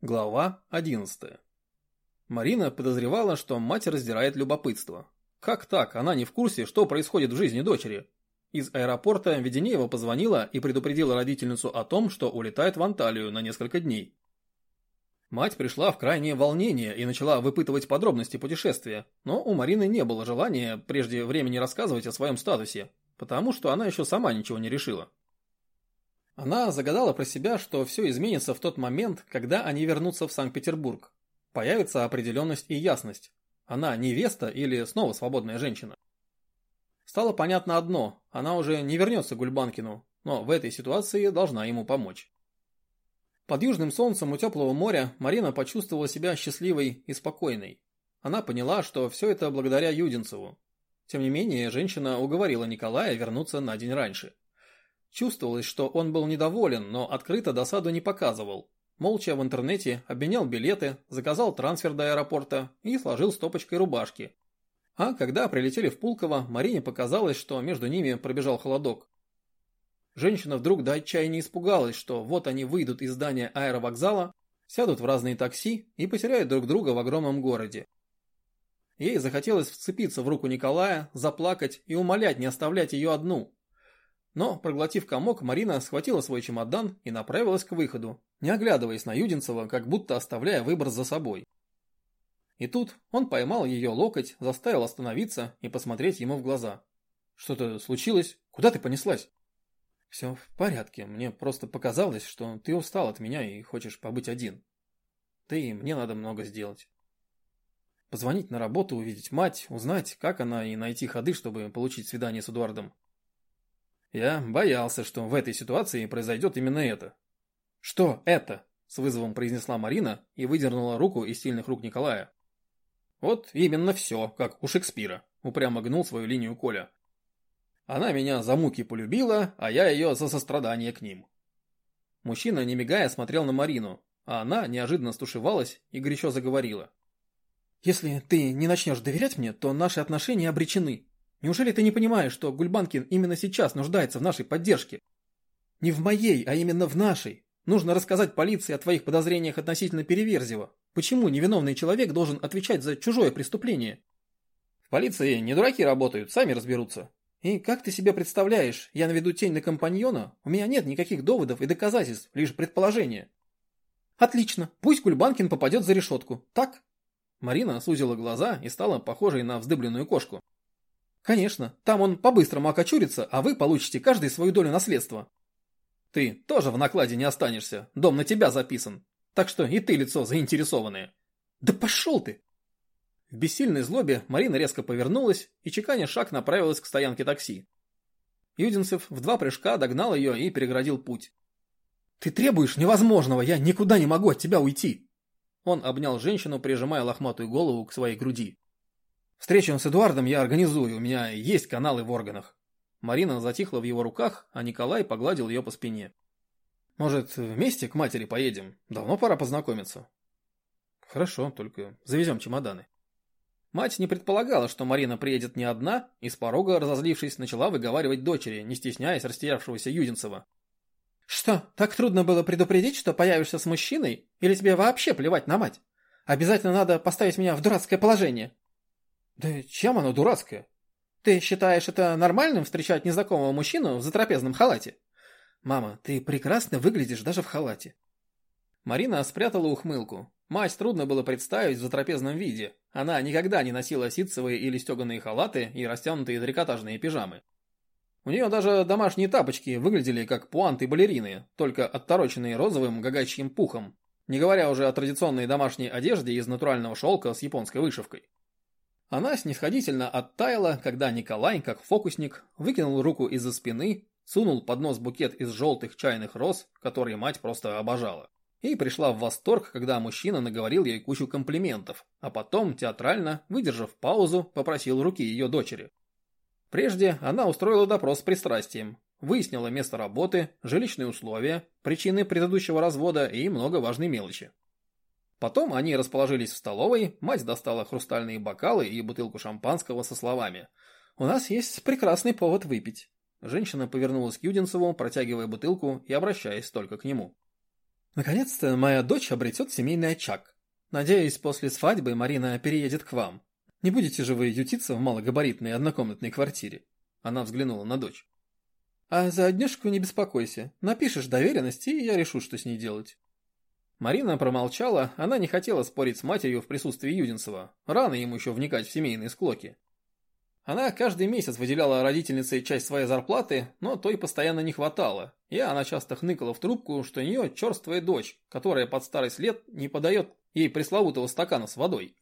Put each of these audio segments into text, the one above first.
Глава 11. Марина подозревала, что мать раздирает любопытство. Как так, она не в курсе, что происходит в жизни дочери? Из аэропорта Веденеева позвонила и предупредила родительницу о том, что улетает в Анталию на несколько дней. Мать пришла в крайнее волнение и начала выпытывать подробности путешествия, но у Марины не было желания прежде времени рассказывать о своем статусе, потому что она еще сама ничего не решила. Она загадала про себя, что все изменится в тот момент, когда они вернутся в Санкт-Петербург. Появится определенность и ясность. Она невеста или снова свободная женщина. Стало понятно одно, она уже не вернется к Гульбанкину, но в этой ситуации должна ему помочь. Под южным солнцем у теплого моря Марина почувствовала себя счастливой и спокойной. Она поняла, что все это благодаря Юдинцеву. Тем не менее, женщина уговорила Николая вернуться на день раньше. Чувствовалось, что он был недоволен, но открыто досаду не показывал. Молча в интернете обменял билеты, заказал трансфер до аэропорта и сложил стопочкой рубашки. А когда прилетели в Пулково, Марине показалось, что между ними пробежал холодок. Женщина вдруг до отчаяния испугалась, что вот они выйдут из здания аэровокзала, сядут в разные такси и потеряют друг друга в огромном городе. Ей захотелось вцепиться в руку Николая, заплакать и умолять не оставлять ее одну, но, проглотив комок, Марина схватила свой чемодан и направилась к выходу, не оглядываясь на Юдинцева, как будто оставляя выбор за собой. И тут он поймал ее локоть, заставил остановиться и посмотреть ему в глаза. «Что-то случилось? Куда ты понеслась?» «Все в порядке. Мне просто показалось, что ты устал от меня и хочешь побыть один. Да и мне надо много сделать. Позвонить на работу, увидеть мать, узнать, как она, и найти ходы, чтобы получить свидание с Эдуардом. Я боялся, что в этой ситуации произойдет именно это. «Что это?» – с вызовом произнесла Марина и выдернула руку из сильных рук Николая. «Вот именно все, как у Шекспира», – упрямо гнул свою линию Коля. «Она меня за муки полюбила, а я ее за сострадание к ним». Мужчина, не мигая, смотрел на Марину, а она неожиданно стушевалась и горячо заговорила. «Если ты не начнешь доверять мне, то наши отношения обречены. Неужели ты не понимаешь, что Гульбанкин именно сейчас нуждается в нашей поддержке? Не в моей, а именно в нашей. Нужно рассказать полиции о твоих подозрениях относительно Переверзева. Почему невиновный человек должен отвечать за чужое преступление? В полиции не дураки работают, сами разберутся. И как ты себе представляешь, я наведу тень на компаньона, у меня нет никаких доводов и доказательств, лишь предположения. Отлично, пусть Гульбанкин попадет за решетку, так? Марина сузила глаза и стала похожей на вздыбленную кошку. Конечно, там он по-быстрому окочурится, а вы получите каждый свою долю наследства. Ты тоже в накладе не останешься, дом на тебя записан. Так что и ты лицо заинтересованное. Да пошел ты! В бессильной злобе Марина резко повернулась и чеканя шаг направилась к стоянке такси. Юдинцев в два прыжка догнал ее и переградил путь. «Ты требуешь невозможного, я никуда не могу от тебя уйти!» Он обнял женщину, прижимая лохматую голову к своей груди. Встречу с Эдуардом я организую, у меня есть каналы в органах. Марина затихла в его руках, а Николай погладил ее по спине. Может, вместе к матери поедем? Давно пора познакомиться. Хорошо, только завезем чемоданы. Мать не предполагала, что Марина приедет не одна, и с порога, разозлившись, начала выговаривать дочери, не стесняясь растерявшегося Юдинцева. «Что, так трудно было предупредить, что появишься с мужчиной? Или тебе вообще плевать на мать? Обязательно надо поставить меня в дурацкое положение?» Да чем оно дурацкое? Ты считаешь это нормальным встречать незнакомого мужчину в затрапезном халате? Мама, ты прекрасно выглядишь даже в халате. Марина спрятала ухмылку. Мать трудно было представить в затрапезном виде. Она никогда не носила ситцевые или стеганые халаты и растянутые трикотажные пижамы. У нее даже домашние тапочки выглядели как пуанты балерины, только оттороченные розовым гагачьим пухом, не говоря уже о традиционной домашней одежде из натурального шелка с японской вышивкой. Она снисходительно оттаяла, когда Николай, как фокусник, выкинул руку из-за спины, сунул под нос букет из желтых чайных роз, которые мать просто обожала. И пришла в восторг, когда мужчина наговорил ей кучу комплиментов, а потом, театрально, выдержав паузу, попросил руки ее дочери. Прежде она устроила допрос с пристрастием, выяснила место работы, жилищные условия, причины предыдущего развода и много важной мелочи. Потом они расположились в столовой, мать достала хрустальные бокалы и бутылку шампанского со словами «У нас есть прекрасный повод выпить». Женщина повернулась к Юдинцеву, протягивая бутылку и обращаясь только к нему. Наконец-то моя дочь обретет семейный очаг. Надеюсь, после свадьбы Марина переедет к вам. Не будете же вы ютиться в малогабаритной однокомнатной квартире?» Она взглянула на дочь. «А за однешку не беспокойся. Напишешь доверенности, и я решу, что с ней делать». Марина промолчала, она не хотела спорить с матерью в присутствии Юдинцева. Рано ему еще вникать в семейные склоки. Она каждый месяц выделяла родительнице часть своей зарплаты, но той постоянно не хватало, и она часто хныкала в трубку, что у нее черствая дочь, которая под старость лет не подает ей пресловутого стакана с водой.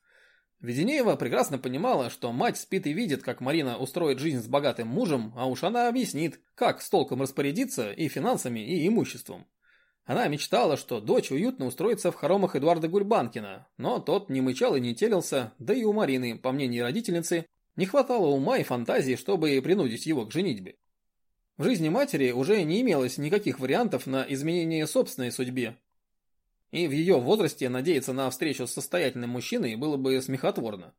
Веденеева прекрасно понимала, что мать спит и видит, как Марина устроит жизнь с богатым мужем, а уж она объяснит, как с толком распорядиться и финансами, и имуществом. Она мечтала, что дочь уютно устроится в хоромах Эдуарда Гульбанкина, но тот не мычал и не телился, да и у Марины, по мнению родительницы, не хватало ума и фантазии, чтобы принудить его к женитьбе. В жизни матери уже не имелось никаких вариантов на изменение собственной судьбе. И в ее возрасте надеяться на встречу с состоятельным мужчиной было бы смехотворно.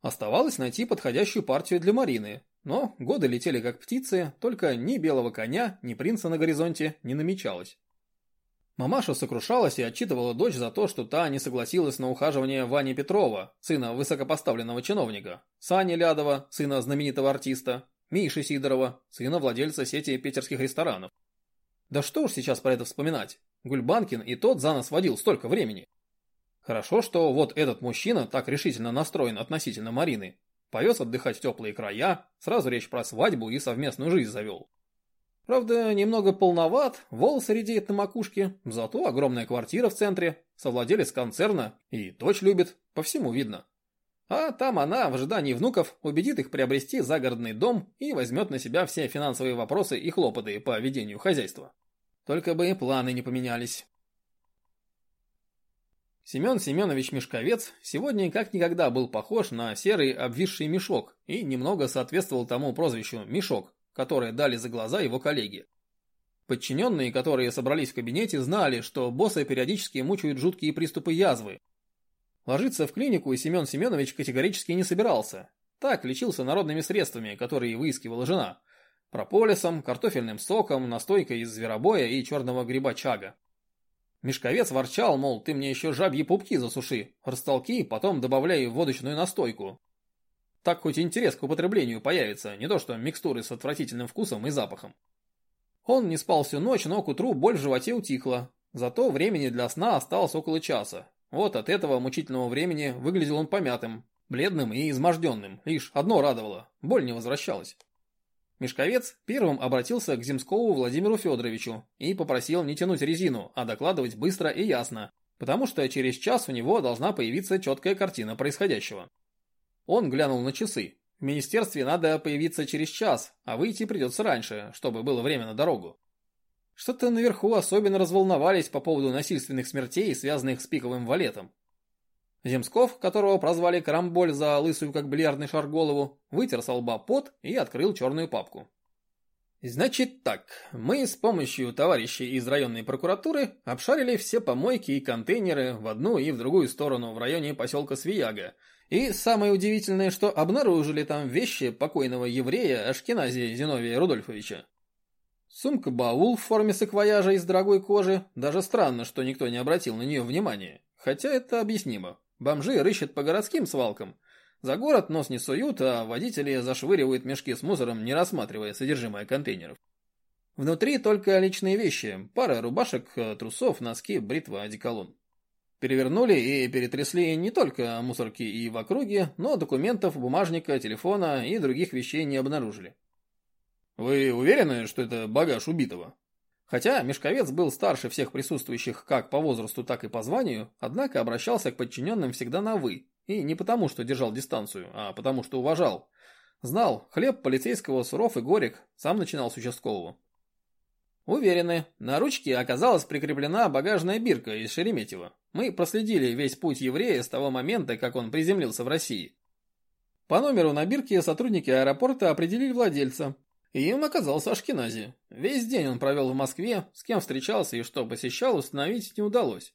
Оставалось найти подходящую партию для Марины, но годы летели как птицы, только ни белого коня, ни принца на горизонте не намечалось. Мамаша сокрушалась и отчитывала дочь за то, что та не согласилась на ухаживание Вани Петрова, сына высокопоставленного чиновника, Сани Лядова, сына знаменитого артиста, Миши Сидорова, сына владельца сети питерских ресторанов. Да что уж сейчас про это вспоминать. Гульбанкин и тот за нас водил столько времени. Хорошо, что вот этот мужчина так решительно настроен относительно Марины. Повез отдыхать в теплые края, сразу речь про свадьбу и совместную жизнь завел. Правда, немного полноват, волосы редеют на макушке, зато огромная квартира в центре, совладелец концерна и дочь любит, по всему видно. А там она, в ожидании внуков, убедит их приобрести загородный дом и возьмет на себя все финансовые вопросы и хлопоты по ведению хозяйства. Только бы и планы не поменялись. Семен Семенович Мешковец сегодня как никогда был похож на серый обвисший мешок и немного соответствовал тому прозвищу «мешок», которые дали за глаза его коллеги. Подчиненные, которые собрались в кабинете, знали, что босса периодически мучают жуткие приступы язвы. Ложиться в клинику Семен Семенович категорически не собирался. Так лечился народными средствами, которые выискивала жена. Прополисом, картофельным соком, настойкой из зверобоя и черного гриба чага. Мешковец ворчал, мол, ты мне еще жабьи пупки засуши, растолки, потом добавляй водочную настойку. Так хоть интерес к употреблению появится, не то что микстуры с отвратительным вкусом и запахом. Он не спал всю ночь, но к утру боль в животе утихла. Зато времени для сна осталось около часа. Вот от этого мучительного времени выглядел он помятым, бледным и изможденным. Лишь одно радовало – боль не возвращалась. Мешковец первым обратился к Земскову Владимиру Федоровичу и попросил не тянуть резину, а докладывать быстро и ясно, потому что через час у него должна появиться четкая картина происходящего. Он глянул на часы. В министерстве надо появиться через час, а выйти придется раньше, чтобы было время на дорогу. Что-то наверху особенно разволновались по поводу насильственных смертей, связанных с пиковым валетом. Земсков, которого прозвали Карамболь за лысую как бильярдный шар голову, вытер со лба пот и открыл черную папку. Значит так, мы с помощью товарищей из районной прокуратуры обшарили все помойки и контейнеры в одну и в другую сторону в районе поселка Свияга и самое удивительное, что обнаружили там вещи покойного еврея Ашкеназия Зиновия Рудольфовича. Сумка-баул в форме саквояжа из дорогой кожи, даже странно, что никто не обратил на нее внимания. Хотя это объяснимо. Бомжи рыщут по городским свалкам. За город нос не суют, а водители зашвыривают мешки с мусором, не рассматривая содержимое контейнеров. Внутри только личные вещи, пара рубашек, трусов, носки, бритва, одеколон. Перевернули и перетрясли не только мусорки и в округе, но документов, бумажника, телефона и других вещей не обнаружили. Вы уверены, что это багаж убитого? Хотя Мешковец был старше всех присутствующих как по возрасту, так и по званию, однако обращался к подчиненным всегда на «вы», и не потому, что держал дистанцию, а потому, что уважал. Знал, хлеб полицейского суров и горек, сам начинал с участкового. Уверены, на ручке оказалась прикреплена багажная бирка из Шереметьево. Мы проследили весь путь еврея с того момента, как он приземлился в России. По номеру на бирке сотрудники аэропорта определили владельца. И им оказался Ашкенази. Весь день он провел в Москве, с кем встречался и что посещал, установить не удалось.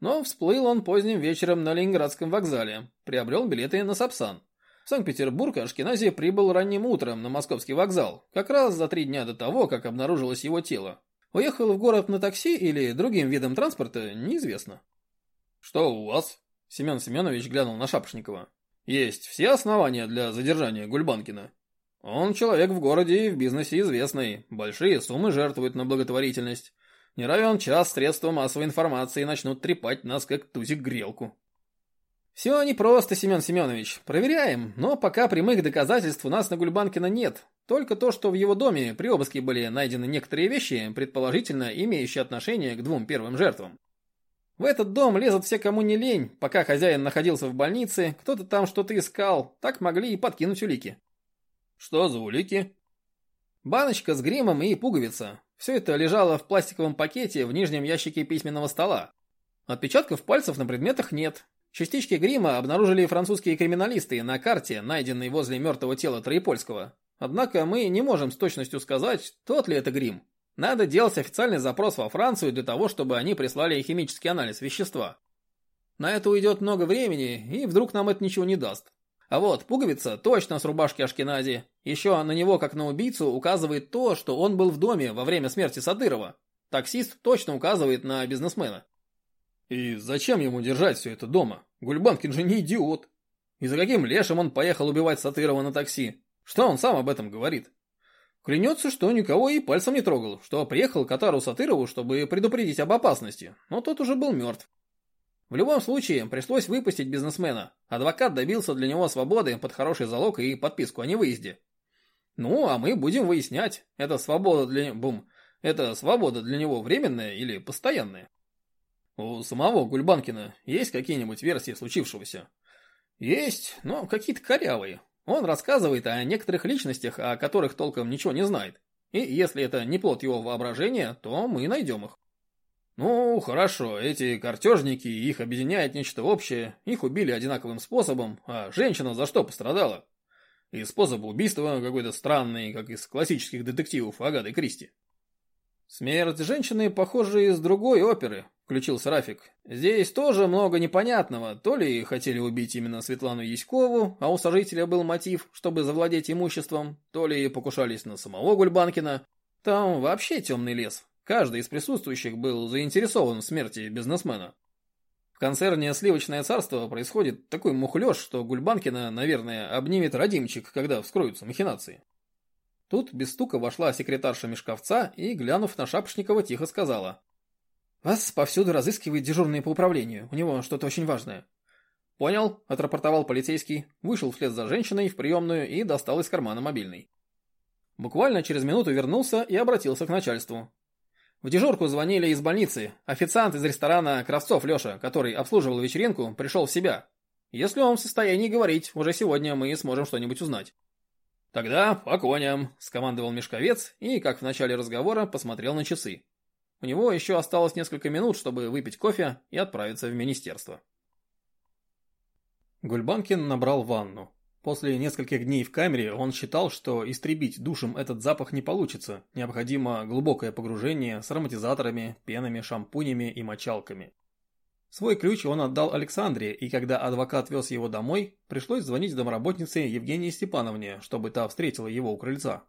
Но всплыл он поздним вечером на Ленинградском вокзале, приобрел билеты на Сапсан. В Санкт-Петербург Ашкенази прибыл ранним утром на московский вокзал, как раз за три дня до того, как обнаружилось его тело. Уехал в город на такси или другим видом транспорта, неизвестно. Что у вас? Семен Семенович глянул на Шапошникова. Есть все основания для задержания Гульбанкина. Он человек в городе и в бизнесе известный, большие суммы жертвует на благотворительность. Не равен час средства массовой информации начнут трепать нас, как тузик грелку. Все непросто, Семен Семенович. Проверяем, но пока прямых доказательств у нас на Гульбанкина нет. Только то, что в его доме при обыске были найдены некоторые вещи, предположительно имеющие отношение к двум первым жертвам. В этот дом лезут все, кому не лень. Пока хозяин находился в больнице, кто-то там что-то искал. Так могли и подкинуть улики. Что за улики? Баночка с гримом и пуговица. Все это лежало в пластиковом пакете в нижнем ящике письменного стола. Отпечатков пальцев на предметах нет. Частички грима обнаружили французские криминалисты на карте, найденной возле мертвого тела Троепольского. Однако мы не можем с точностью сказать, тот ли это грим. Надо делать официальный запрос во Францию для того, чтобы они прислали химический анализ вещества. На это уйдет много времени, и вдруг нам это ничего не даст. А вот, пуговица точно с рубашки Ашкенази. Еще на него, как на убийцу, указывает то, что он был в доме во время смерти Садырова. Таксист точно указывает на бизнесмена. И зачем ему держать все это дома? Гульбанкин же не идиот. И за каким лешим он поехал убивать Сатырова на такси? Что он сам об этом говорит? Клянется, что никого и пальцем не трогал, что приехал к Атару Сатырову, чтобы предупредить об опасности, но тот уже был мертв. В любом случае, пришлось выпустить бизнесмена. Адвокат добился для него свободы под хороший залог и подписку о невыезде. Ну, а мы будем выяснять, это свобода для... Бум. Это свобода для него временная или постоянная? У самого Гульбанкина есть какие-нибудь версии случившегося? Есть, но какие-то корявые. Он рассказывает о некоторых личностях, о которых толком ничего не знает. И если это не плод его воображения, то мы найдем их. Ну, хорошо, эти картежники, их объединяет нечто общее, их убили одинаковым способом, а женщина за что пострадала? И способ убийства какой-то странный, как из классических детективов Агаты Кристи. Смерть женщины, похоже, из другой оперы, включился Рафик. Здесь тоже много непонятного. То ли хотели убить именно Светлану Яськову, а у сожителя был мотив, чтобы завладеть имуществом, то ли покушались на самого Гульбанкина. Там вообще темный лес. Каждый из присутствующих был заинтересован в смерти бизнесмена. В концерне «Сливочное царство» происходит такой мухлёж, что Гульбанкина, наверное, обнимет родимчик, когда вскроются махинации. Тут без стука вошла секретарша Мешковца и, глянув на Шапошникова, тихо сказала. «Вас повсюду разыскивает дежурный по управлению. У него что-то очень важное». «Понял», – отрапортовал полицейский, вышел вслед за женщиной в приемную и достал из кармана мобильный. Буквально через минуту вернулся и обратился к начальству. В дежурку звонили из больницы. Официант из ресторана Кравцов Леша, который обслуживал вечеринку, пришел в себя. Если он в состоянии говорить, уже сегодня мы сможем что-нибудь узнать. «Тогда по коням», – скомандовал Мешковец и, как в начале разговора, посмотрел на часы. У него еще осталось несколько минут, чтобы выпить кофе и отправиться в министерство. Гульбанкин набрал ванну. После нескольких дней в камере он считал, что истребить душем этот запах не получится. Необходимо глубокое погружение с ароматизаторами, пенами, шампунями и мочалками. Свой ключ он отдал Александре, и когда адвокат вез его домой, пришлось звонить домработнице Евгении Степановне, чтобы та встретила его у крыльца.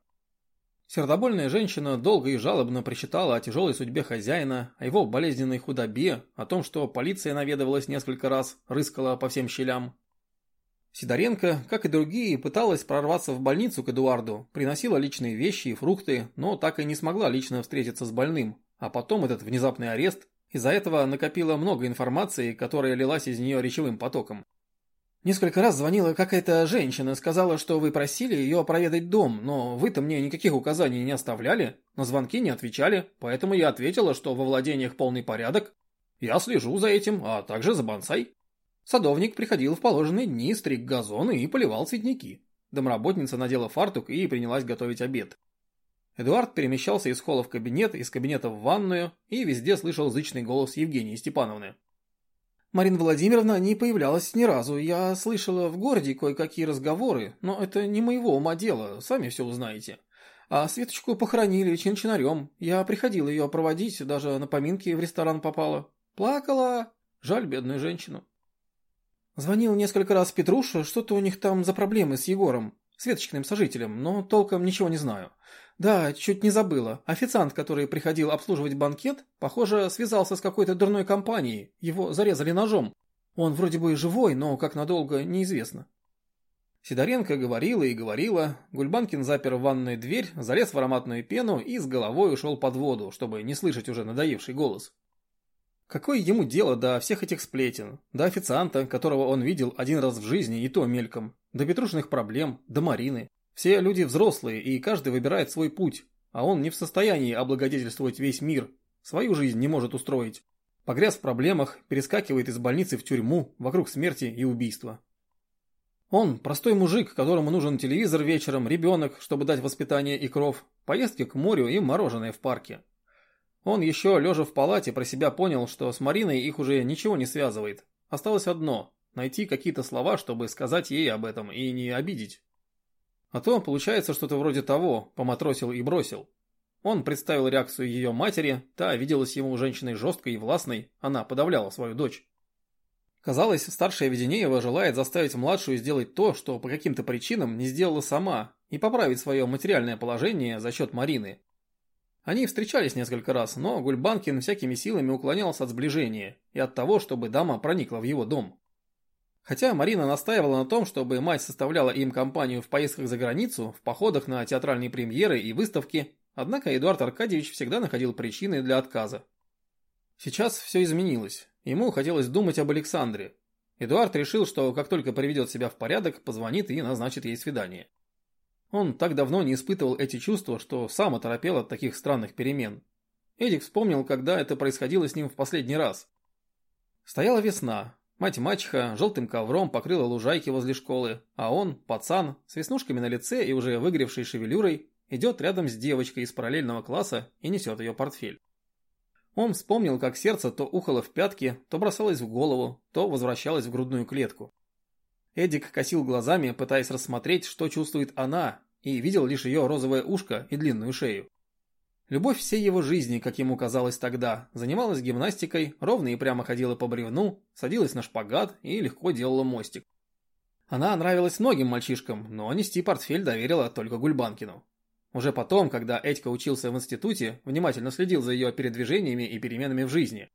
Сердобольная женщина долго и жалобно причитала о тяжелой судьбе хозяина, о его болезненной худобе, о том, что полиция наведывалась несколько раз, рыскала по всем щелям. Сидоренко, как и другие, пыталась прорваться в больницу к Эдуарду, приносила личные вещи и фрукты, но так и не смогла лично встретиться с больным. А потом этот внезапный арест, из-за этого накопила много информации, которая лилась из нее речевым потоком. Несколько раз звонила какая-то женщина, сказала, что вы просили ее проведать дом, но вы-то мне никаких указаний не оставляли, на звонки не отвечали, поэтому я ответила, что во владениях полный порядок. Я слежу за этим, а также за бонсай. Садовник приходил в положенные дни, стриг газоны и поливал цветники. Домработница надела фартук и принялась готовить обед. Эдуард перемещался из холла в кабинет, из кабинета в ванную и везде слышал зычный голос Евгении Степановны. Марина Владимировна не появлялась ни разу. Я слышала в городе кое-какие разговоры, но это не моего ума дело, сами все узнаете. А Светочку похоронили чин-чинарем. Я приходила ее проводить, даже на поминки в ресторан попала. Плакала. Жаль бедную женщину. Звонил несколько раз Петруша, что-то у них там за проблемы с Егором. Светочкиным сожителем, но толком ничего не знаю. Да, чуть не забыла. Официант, который приходил обслуживать банкет, похоже, связался с какой-то дурной компанией. Его зарезали ножом. Он вроде бы живой, но как надолго, неизвестно. Сидоренко говорила и говорила, Гульбанкин запер в ванную дверь, залез в ароматную пену и с головой ушел под воду, чтобы не слышать уже надоевший голос. Какое ему дело до всех этих сплетен, до официанта, которого он видел один раз в жизни и то мельком, до Петрушных проблем, до Марины. Все люди взрослые, и каждый выбирает свой путь, а он не в состоянии облагодетельствовать весь мир, свою жизнь не может устроить. Погряз в проблемах, перескакивает из больницы в тюрьму, вокруг смерти и убийства. Он простой мужик, которому нужен телевизор вечером, ребенок, чтобы дать воспитание и кров, поездки к морю и мороженое в парке. Он еще, лежа в палате, про себя понял, что с Мариной их уже ничего не связывает. Осталось одно – найти какие-то слова, чтобы сказать ей об этом и не обидеть. А то получается что-то вроде того, поматросил и бросил. Он представил реакцию ее матери, та виделась ему женщиной жесткой и властной, она подавляла свою дочь. Казалось, старшая Веденеева желает заставить младшую сделать то, что по каким-то причинам не сделала сама, и поправить свое материальное положение за счет Марины. Они встречались несколько раз, но Гульбанкин всякими силами уклонялся от сближения и от того, чтобы дама проникла в его дом. Хотя Марина настаивала на том, чтобы мать составляла им компанию в поездках за границу, в походах на театральные премьеры и выставки, однако Эдуард Аркадьевич всегда находил причины для отказа. Сейчас все изменилось. Ему хотелось думать об Александре. Эдуард решил, что как только приведет себя в порядок, позвонит и назначит ей свидание. Он так давно не испытывал эти чувства, что сам оторопел от таких странных перемен. Эдик вспомнил, когда это происходило с ним в последний раз. Стояла весна, Мать-мачеха желтым ковром покрыла лужайки возле школы, а он, пацан, с веснушками на лице и уже выгревшей шевелюрой, идет рядом с девочкой из параллельного класса и несет ее портфель. Он вспомнил, как сердце то ухало в пятки, то бросалось в голову, то возвращалось в грудную клетку. Эдик косил глазами, пытаясь рассмотреть, что чувствует она, и видел лишь ее розовое ушко и длинную шею. Любовь всей его жизни, как ему казалось тогда, занималась гимнастикой, ровно и прямо ходила по бревну, садилась на шпагат и легко делала мостик. Она нравилась многим мальчишкам, но нести портфель доверила только Гульбанкину. Уже потом, когда Этька учился в институте, внимательно следил за ее передвижениями и переменами в жизни.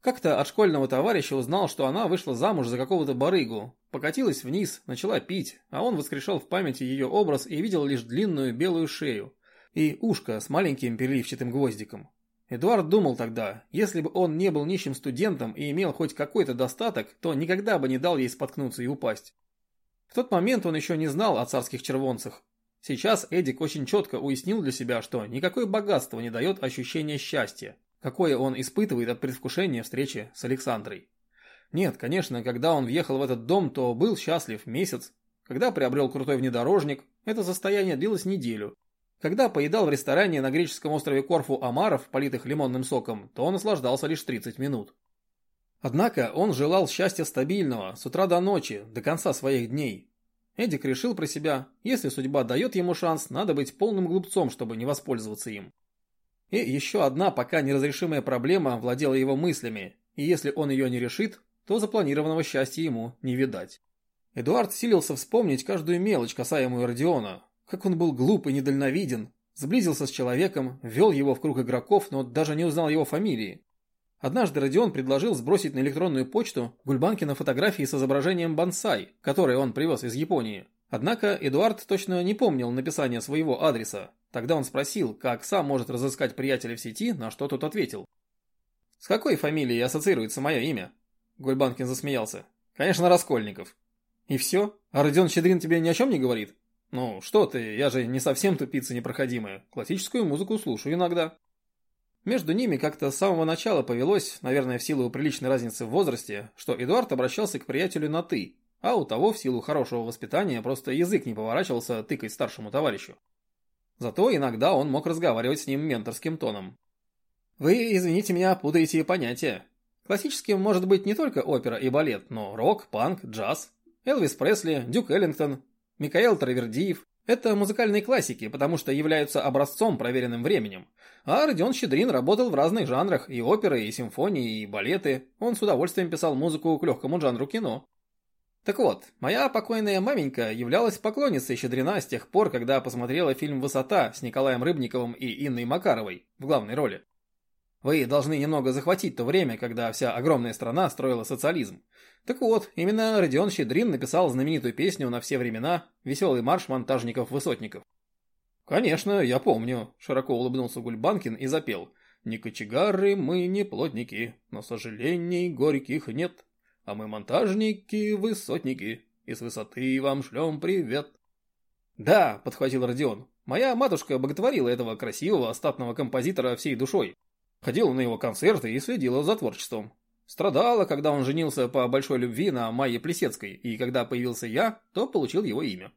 Как-то от школьного товарища узнал, что она вышла замуж за какого-то барыгу, покатилась вниз, начала пить, а он воскрешал в памяти ее образ и видел лишь длинную белую шею, и ушко с маленьким переливчатым гвоздиком. Эдуард думал тогда, если бы он не был нищим студентом и имел хоть какой-то достаток, то никогда бы не дал ей споткнуться и упасть. В тот момент он еще не знал о царских червонцах. Сейчас Эдик очень четко уяснил для себя, что никакое богатство не дает ощущения счастья, какое он испытывает от предвкушения встречи с Александрой. Нет, конечно, когда он въехал в этот дом, то был счастлив месяц. Когда приобрел крутой внедорожник, это состояние длилось неделю, когда поедал в ресторане на греческом острове Корфу омаров, политых лимонным соком, то он наслаждался лишь 30 минут. Однако он желал счастья стабильного, с утра до ночи, до конца своих дней. Эдик решил про себя, если судьба дает ему шанс, надо быть полным глупцом, чтобы не воспользоваться им. И еще одна пока неразрешимая проблема владела его мыслями, и если он ее не решит, то запланированного счастья ему не видать. Эдуард силился вспомнить каждую мелочь, касаемую Родиона, как он был глуп и недальновиден. Сблизился с человеком, ввел его в круг игроков, но даже не узнал его фамилии. Однажды Родион предложил сбросить на электронную почту Гульбанкина фотографии с изображением бонсай, которые он привез из Японии. Однако Эдуард точно не помнил написания своего адреса. Тогда он спросил, как сам может разыскать приятеля в сети, на что тот ответил. «С какой фамилией ассоциируется мое имя?» Гульбанкин засмеялся. «Конечно, Раскольников». «И все? А Родион Щедрин тебе ни о чем не говорит?» «Ну, что ты, я же не совсем тупица непроходимая. Классическую музыку слушаю иногда». Между ними как-то с самого начала повелось, наверное, в силу приличной разницы в возрасте, что Эдуард обращался к приятелю на «ты», а у того в силу хорошего воспитания просто язык не поворачивался тыкать старшему товарищу. Зато иногда он мог разговаривать с ним менторским тоном. «Вы, извините меня, путаете понятия. Классическим может быть не только опера и балет, но рок, панк, джаз. Элвис Пресли, Дюк Эллингтон, Микаэл Травердиев – это музыкальные классики, потому что являются образцом, проверенным временем. А Родион Щедрин работал в разных жанрах – и оперы, и симфонии, и балеты. Он с удовольствием писал музыку к легкому жанру кино. Так вот, моя покойная маменька являлась поклонницей Щедрина с тех пор, когда посмотрела фильм «Высота» с Николаем Рыбниковым и Инной Макаровой в главной роли. Вы должны немного захватить то время, когда вся огромная страна строила социализм. Так вот, именно Родион Щедрин написал знаменитую песню на все времена «Веселый марш монтажников-высотников». «Конечно, я помню», – широко улыбнулся Гульбанкин и запел. «Не кочегары мы, не плотники, но сожалений горьких нет». А мы монтажники, высотники, и с высоты вам шлем привет. Да, подхватил Родион, моя матушка боготворила этого красивого остатного композитора всей душой. Ходила на его концерты и следила за творчеством. Страдала, когда он женился по большой любви на Майе Плесецкой, и когда появился я, то получил его имя.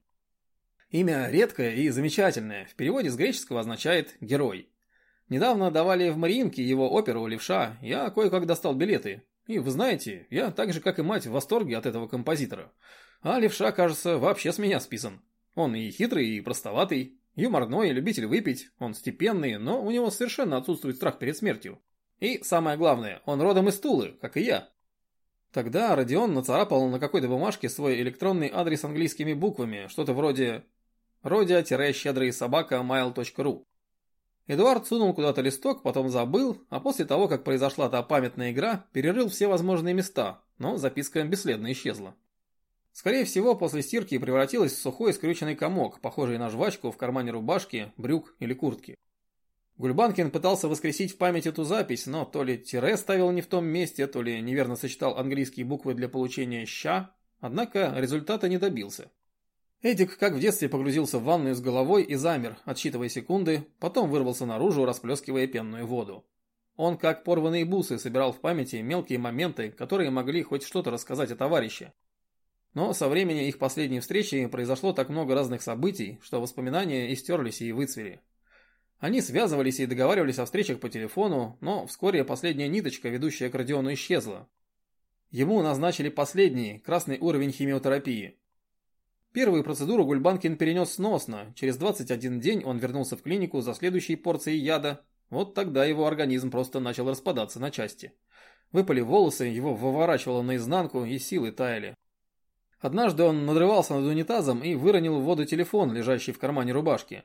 Имя редкое и замечательное, в переводе с греческого означает «герой». Недавно давали в Мариинке его оперу «Левша», я кое-как достал билеты, и вы знаете, я так же, как и мать, в восторге от этого композитора. А левша, кажется, вообще с меня списан. Он и хитрый, и простоватый, юморной, любитель выпить, он степенный, но у него совершенно отсутствует страх перед смертью. И самое главное, он родом из Тулы, как и я. Тогда Родион нацарапал на какой-то бумажке свой электронный адрес английскими буквами, что-то вроде mail.ru. Эдуард сунул куда-то листок, потом забыл, а после того, как произошла та памятная игра, перерыл все возможные места, но записка бесследно исчезла. Скорее всего, после стирки превратилась в сухой скрюченный комок, похожий на жвачку в кармане рубашки, брюк или куртки. Гульбанкин пытался воскресить в память эту запись, но то ли тире ставил не в том месте, то ли неверно сочетал английские буквы для получения «ща», однако результата не добился. Эдик, как в детстве, погрузился в ванную с головой и замер, отсчитывая секунды, потом вырвался наружу, расплескивая пенную воду. Он, как порванные бусы, собирал в памяти мелкие моменты, которые могли хоть что-то рассказать о товарище. Но со времени их последней встречи произошло так много разных событий, что воспоминания истерлись и выцвели. Они связывались и договаривались о встречах по телефону, но вскоре последняя ниточка, ведущая к Родиону, исчезла. Ему назначили последний, красный уровень химиотерапии. Первую процедуру Гульбанкин перенес сносно. Через 21 день он вернулся в клинику за следующей порцией яда. Вот тогда его организм просто начал распадаться на части. Выпали волосы, его выворачивало наизнанку и силы таяли. Однажды он надрывался над унитазом и выронил в воду телефон, лежащий в кармане рубашки.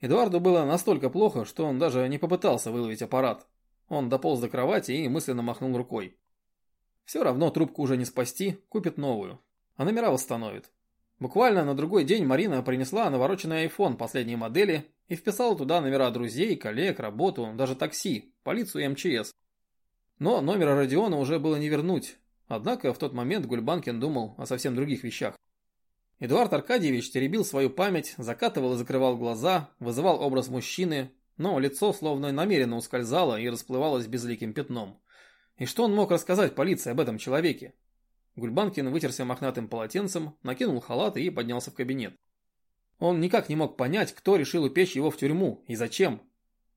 Эдуарду было настолько плохо, что он даже не попытался выловить аппарат. Он дополз до кровати и мысленно махнул рукой. Все равно трубку уже не спасти, купит новую. А номера восстановит. Буквально на другой день Марина принесла навороченный iPhone последней модели и вписала туда номера друзей, коллег, работу, даже такси, полицию и МЧС. Но номера Родиона уже было не вернуть. Однако в тот момент Гульбанкин думал о совсем других вещах. Эдуард Аркадьевич теребил свою память, закатывал и закрывал глаза, вызывал образ мужчины, но лицо словно намеренно ускользало и расплывалось безликим пятном. И что он мог рассказать полиции об этом человеке? Гульбанкин вытерся мохнатым полотенцем, накинул халат и поднялся в кабинет. Он никак не мог понять, кто решил упечь его в тюрьму и зачем.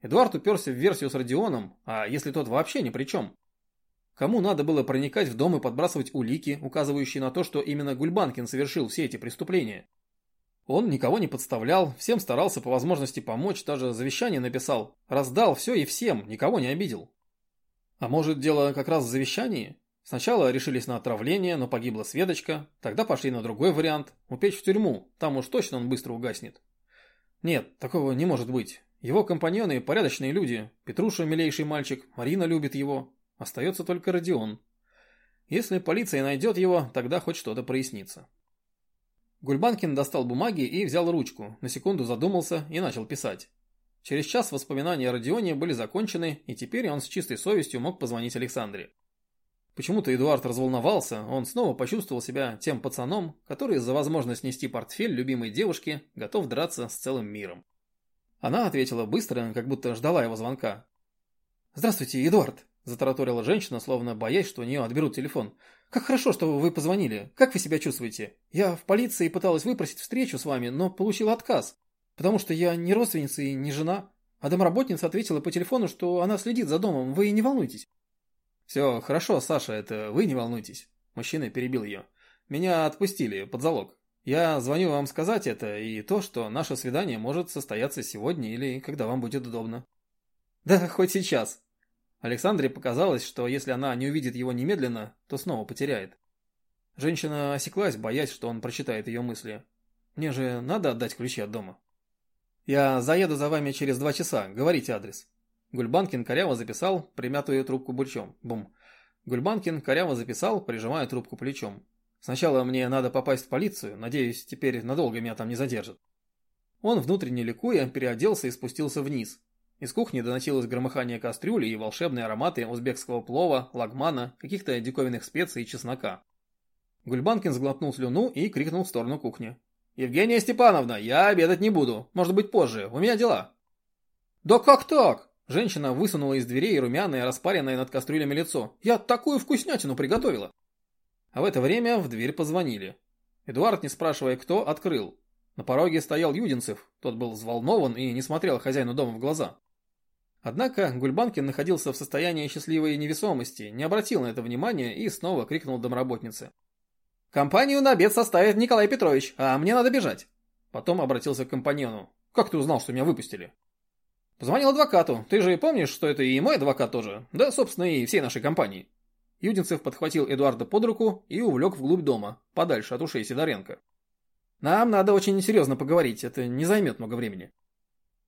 Эдуард уперся в версию с Родионом, а если тот вообще ни при чем? Кому надо было проникать в дом и подбрасывать улики, указывающие на то, что именно Гульбанкин совершил все эти преступления? Он никого не подставлял, всем старался по возможности помочь, даже завещание написал, раздал все и всем, никого не обидел. А может дело как раз в завещании? Сначала решились на отравление, но погибла Светочка, тогда пошли на другой вариант – упечь в тюрьму, там уж точно он быстро угаснет. Нет, такого не может быть. Его компаньоны – порядочные люди, Петруша – милейший мальчик, Марина любит его, остается только Родион. Если полиция найдет его, тогда хоть что-то прояснится. Гульбанкин достал бумаги и взял ручку, на секунду задумался и начал писать. Через час воспоминания о Родионе были закончены, и теперь он с чистой совестью мог позвонить Александре. Почему-то Эдуард разволновался, он снова почувствовал себя тем пацаном, который за возможность нести портфель любимой девушки готов драться с целым миром. Она ответила быстро, как будто ждала его звонка. «Здравствуйте, Эдуард!» – затараторила женщина, словно боясь, что у нее отберут телефон. «Как хорошо, что вы позвонили. Как вы себя чувствуете? Я в полиции пыталась выпросить встречу с вами, но получила отказ, потому что я не родственница и не жена. А домработница ответила по телефону, что она следит за домом, вы не волнуйтесь. «Все хорошо, Саша, это вы не волнуйтесь». Мужчина перебил ее. «Меня отпустили под залог. Я звоню вам сказать это и то, что наше свидание может состояться сегодня или когда вам будет удобно». «Да, хоть сейчас». Александре показалось, что если она не увидит его немедленно, то снова потеряет. Женщина осеклась, боясь, что он прочитает ее мысли. Мне же надо отдать ключи от дома. Я заеду за вами через два часа, говорите адрес. Гульбанкин коряво записал, примятую трубку бурчом. Бум. Гульбанкин коряво записал, прижимая трубку плечом. Сначала мне надо попасть в полицию, надеюсь, теперь надолго меня там не задержат. Он, внутренне ликуя, переоделся и спустился вниз. Из кухни доносилось громыхание кастрюли и волшебные ароматы узбекского плова, лагмана, каких-то диковинных специй и чеснока. Гульбанкин сглотнул слюну и крикнул в сторону кухни. «Евгения Степановна, я обедать не буду. Может быть, позже. У меня дела». «Да как так?» Женщина высунула из дверей румяное, распаренное над кастрюлями лицо. «Я такую вкуснятину приготовила!» А в это время в дверь позвонили. Эдуард, не спрашивая кто, открыл. На пороге стоял Юдинцев, тот был взволнован и не смотрел хозяину дома в глаза. Однако Гульбанкин находился в состоянии счастливой невесомости, не обратил на это внимания и снова крикнул домработнице. «Компанию на обед составит Николай Петрович, а мне надо бежать». Потом обратился к компаньону. «Как ты узнал, что меня выпустили?» «Позвонил адвокату. Ты же помнишь, что это и мой адвокат тоже? Да, собственно, и всей нашей компании». Юдинцев подхватил Эдуарда под руку и увлек вглубь дома, подальше от ушей Сидоренко. «Нам надо очень серьезно поговорить, это не займет много времени».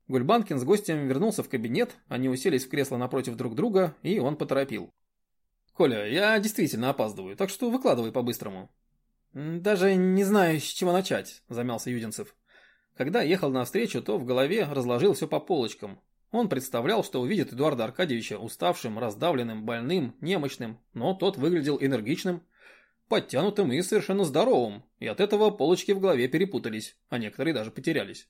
Гульбанкин с гостем вернулся в кабинет, они уселись в кресло напротив друг друга, и он поторопил. «Коля, я действительно опаздываю, так что выкладывай по-быстрому». «Даже не знаю, с чего начать», – замялся Юдинцев. Когда ехал навстречу, то в голове разложил все по полочкам. Он представлял, что увидит Эдуарда Аркадьевича уставшим, раздавленным, больным, немощным, но тот выглядел энергичным, подтянутым и совершенно здоровым, и от этого полочки в голове перепутались, а некоторые даже потерялись.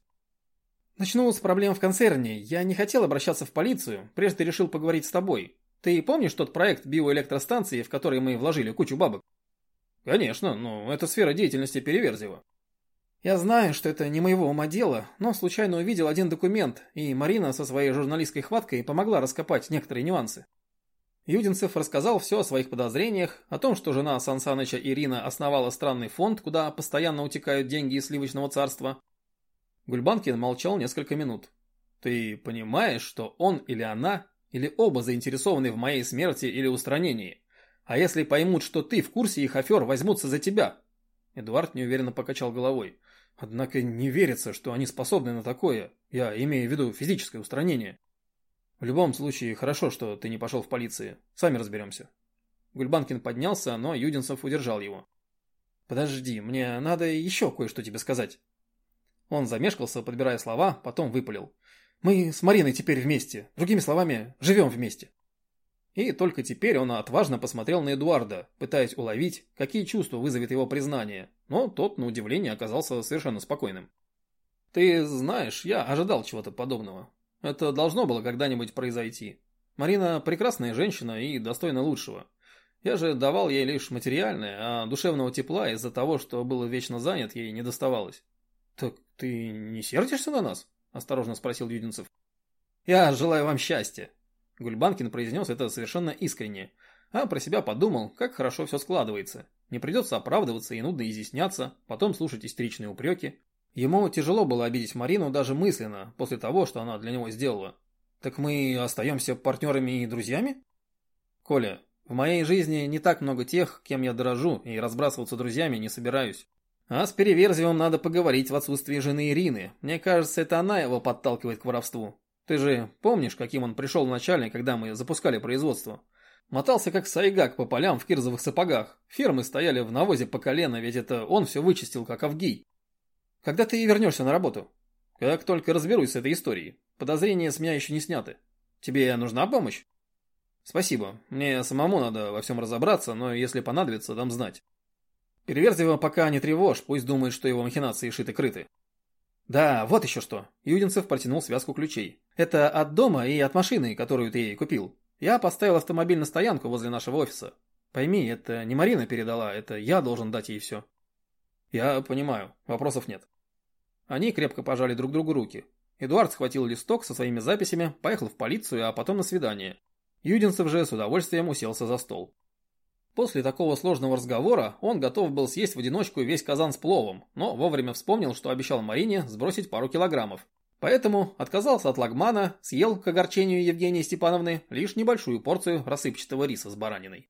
Начну с проблем в концерне. Я не хотел обращаться в полицию, прежде решил поговорить с тобой. Ты помнишь тот проект биоэлектростанции, в который мы вложили кучу бабок? Конечно, но это сфера деятельности Переверзева. Я знаю, что это не моего ума дело, но случайно увидел один документ, и Марина со своей журналистской хваткой помогла раскопать некоторые нюансы. Юдинцев рассказал все о своих подозрениях, о том, что жена Сан Саныча Ирина основала странный фонд, куда постоянно утекают деньги из сливочного царства. Гульбанкин молчал несколько минут. «Ты понимаешь, что он или она, или оба заинтересованы в моей смерти или устранении? А если поймут, что ты в курсе их афер, возьмутся за тебя?» Эдуард неуверенно покачал головой. Однако не верится, что они способны на такое. Я имею в виду физическое устранение. В любом случае, хорошо, что ты не пошел в полицию. Сами разберемся. Гульбанкин поднялся, но Юдинцев удержал его. Подожди, мне надо еще кое-что тебе сказать. Он замешкался, подбирая слова, потом выпалил. Мы с Мариной теперь вместе. Другими словами, живем вместе. И только теперь он отважно посмотрел на Эдуарда, пытаясь уловить, какие чувства вызовет его признание, но тот, на удивление, оказался совершенно спокойным. «Ты знаешь, я ожидал чего-то подобного. Это должно было когда-нибудь произойти. Марина прекрасная женщина и достойна лучшего. Я же давал ей лишь материальное, а душевного тепла из-за того, что был вечно занят, ей не доставалось». «Так ты не сердишься на нас?» – осторожно спросил Юдинцев. «Я желаю вам счастья», Гульбанкин произнес это совершенно искренне, а про себя подумал, как хорошо все складывается. Не придется оправдываться и нудно изъясняться, потом слушать истеричные упреки. Ему тяжело было обидеть Марину даже мысленно, после того, что она для него сделала. Так мы остаемся партнерами и друзьями? Коля, в моей жизни не так много тех, кем я дорожу, и разбрасываться друзьями не собираюсь. А с Переверзевым надо поговорить в отсутствии жены Ирины. Мне кажется, это она его подталкивает к воровству. Ты же помнишь, каким он пришел вначале, когда мы запускали производство? Мотался как сайгак по полям в кирзовых сапогах. Фермы стояли в навозе по колено, ведь это он все вычистил, как Авгий. Когда ты вернешься на работу? Как только разберусь с этой историей. Подозрения с меня еще не сняты. Тебе нужна помощь? Спасибо. Мне самому надо во всем разобраться, но если понадобится, дам знать. Переверзева пока не тревожь, пусть думает, что его махинации шиты-крыты. Да, вот еще что. Юдинцев протянул связку ключей. Это от дома и от машины, которую ты ей купил. Я поставил автомобиль на стоянку возле нашего офиса. Пойми, это не Марина передала, это я должен дать ей все. Я понимаю, вопросов нет. Они крепко пожали друг другу руки. Эдуард схватил листок со своими записями, поехал в полицию, а потом на свидание. Юдинцев же с удовольствием уселся за стол. После такого сложного разговора он готов был съесть в одиночку весь казан с пловом, но вовремя вспомнил, что обещал Марине сбросить пару килограммов. Поэтому отказался от лагмана, съел, к огорчению Евгении Степановны, лишь небольшую порцию рассыпчатого риса с бараниной.